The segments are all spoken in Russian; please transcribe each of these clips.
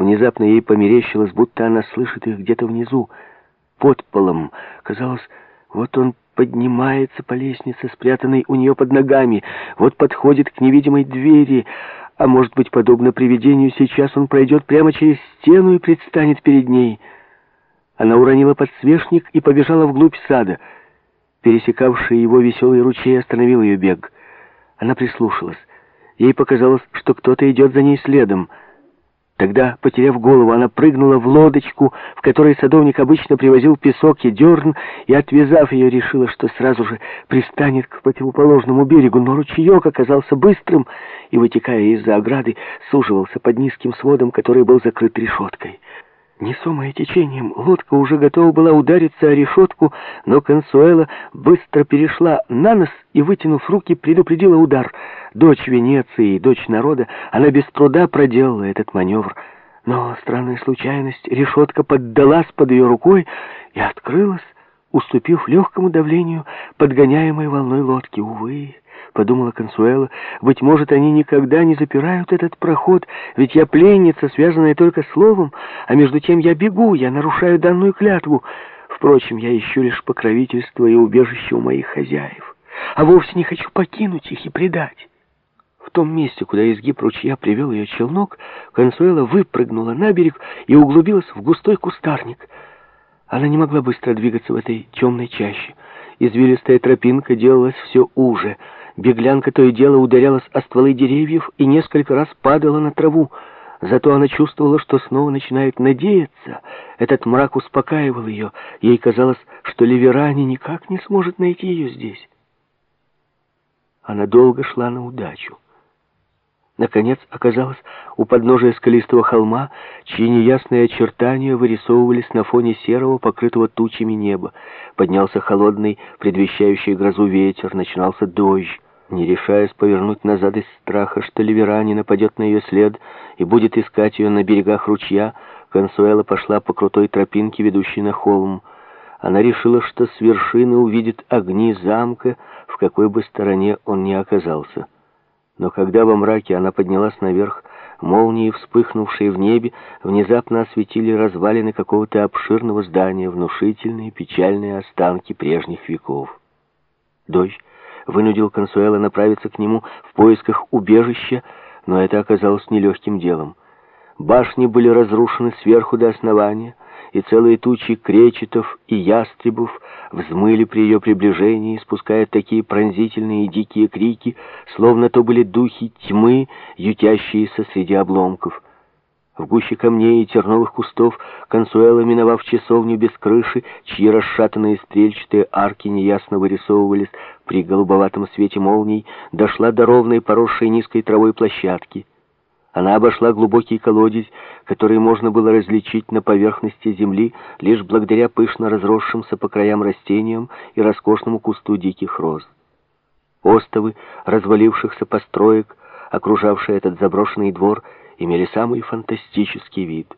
Внезапно ей померещилось, будто она слышит их где-то внизу, под полом. Казалось, вот он поднимается по лестнице, спрятанной у нее под ногами, вот подходит к невидимой двери, а может быть, подобно привидению, сейчас он пройдет прямо через стену и предстанет перед ней. Она уронила подсвечник и побежала вглубь сада. Пересекавший его веселый ручей остановил ее бег. Она прислушалась. Ей показалось, что кто-то идет за ней следом — Тогда, потеряв голову, она прыгнула в лодочку, в которой садовник обычно привозил песок и дерн, и, отвязав ее, решила, что сразу же пристанет к противоположному берегу. Но ручеек оказался быстрым и, вытекая из-за ограды, суживался под низким сводом, который был закрыт решеткой. Несомая течением, лодка уже готова была удариться о решетку, но Консуэла быстро перешла на нос и, вытянув руки, предупредила удар. Дочь Венеции и дочь народа, она без труда проделала этот маневр. Но, странная случайность, решетка поддалась под ее рукой и открылась, уступив легкому давлению подгоняемой волной лодки. Увы... — подумала Консуэла. «Быть может, они никогда не запирают этот проход, ведь я пленница, связанная только словом, а между тем я бегу, я нарушаю данную клятву. Впрочем, я ищу лишь покровительство и убежище у моих хозяев, а вовсе не хочу покинуть их и предать». В том месте, куда изгиб ручья привел ее челнок, Консуэла выпрыгнула на берег и углубилась в густой кустарник. Она не могла быстро двигаться в этой темной чаще. Извилистая тропинка делалась все уже — Беглянка то и дело ударялась о стволы деревьев и несколько раз падала на траву. Зато она чувствовала, что снова начинает надеяться. Этот мрак успокаивал ее. Ей казалось, что Ливерани никак не сможет найти ее здесь. Она долго шла на удачу. Наконец оказалась у подножия скалистого холма, чьи неясные очертания вырисовывались на фоне серого, покрытого тучами неба. Поднялся холодный, предвещающий грозу ветер, начинался дождь. Не решаясь повернуть назад из страха, что Ливера не нападет на ее след и будет искать ее на берегах ручья, Консуэла пошла по крутой тропинке, ведущей на холм. Она решила, что с вершины увидит огни замка, в какой бы стороне он ни оказался. Но когда во мраке она поднялась наверх, молнии, вспыхнувшие в небе, внезапно осветили развалины какого-то обширного здания, внушительные печальные останки прежних веков. Дождь вынудил Консуэла направиться к нему в поисках убежища, но это оказалось нелегким делом. Башни были разрушены сверху до основания, и целые тучи кречетов и ястребов взмыли при ее приближении, спуская такие пронзительные и дикие крики, словно то были духи тьмы, ютящиеся среди обломков. В гуще камней и терновых кустов Консуэла, миновав часовню без крыши, чьи расшатанные стрельчатые арки неясно вырисовывались при голубоватом свете молний, дошла до ровной, поросшей низкой травой площадки. Она обошла глубокий колодец, который можно было различить на поверхности земли лишь благодаря пышно разросшимся по краям растениям и роскошному кусту диких роз. Остовы развалившихся построек, окружавшие этот заброшенный двор, имели самый фантастический вид.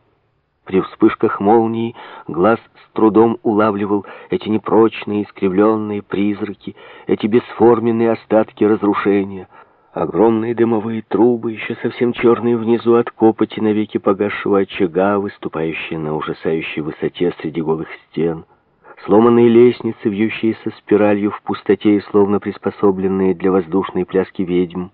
При вспышках молнии глаз с трудом улавливал эти непрочные, искривленные призраки, эти бесформенные остатки разрушения, огромные дымовые трубы, еще совсем черные внизу от копоти навеки погасшего очага, выступающие на ужасающей высоте среди голых стен, сломанные лестницы, вьющиеся спиралью в пустоте и словно приспособленные для воздушной пляски ведьм,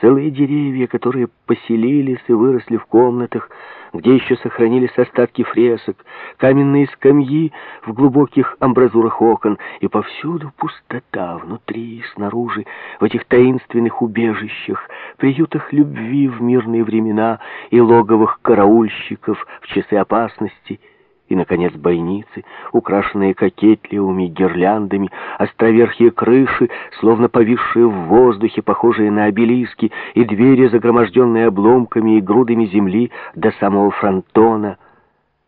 Целые деревья, которые поселились и выросли в комнатах, где еще сохранились остатки фресок, каменные скамьи в глубоких амбразурах окон, и повсюду пустота, внутри и снаружи, в этих таинственных убежищах, приютах любви в мирные времена и логовых караульщиков в часы опасности — и, наконец, бойницы, украшенные кокетливыми гирляндами, островерхие крыши, словно повисшие в воздухе, похожие на обелиски, и двери, загроможденные обломками и грудами земли до самого фронтона.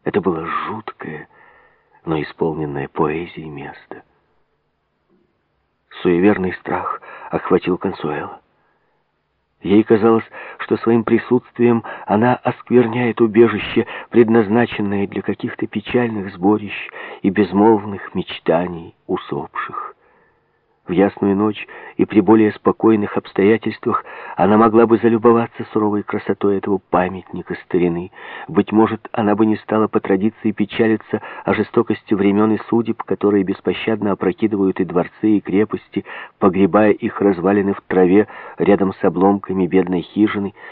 Это было жуткое, но исполненное поэзией место. Суеверный страх охватил Консуэла. Ей казалось, что своим присутствием она оскверняет убежище, предназначенное для каких-то печальных сборищ и безмолвных мечтаний усопших. В ясную ночь и при более спокойных обстоятельствах она могла бы залюбоваться суровой красотой этого памятника старины. Быть может, она бы не стала по традиции печалиться о жестокости времен и судеб, которые беспощадно опрокидывают и дворцы, и крепости, погребая их развалины в траве рядом с обломками бедной хижины,